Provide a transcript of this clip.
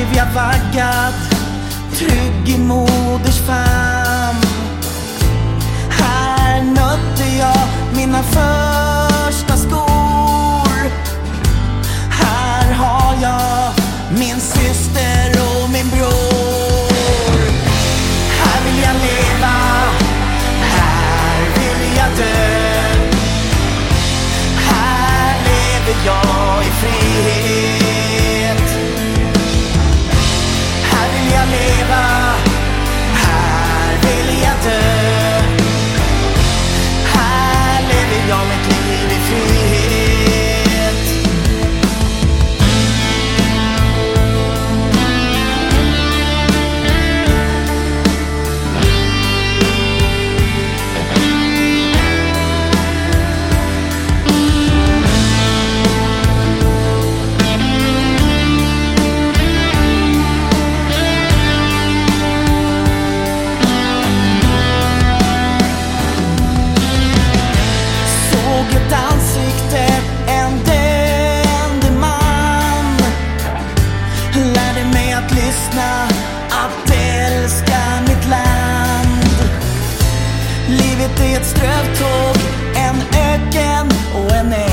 blev jag vaggad Trygg i moders famn. Här nötte jag mina föräldrar jag leva, här vill jag dö. Här lever jag mitt liv Livet är ett strövtåg, en öken och en ö.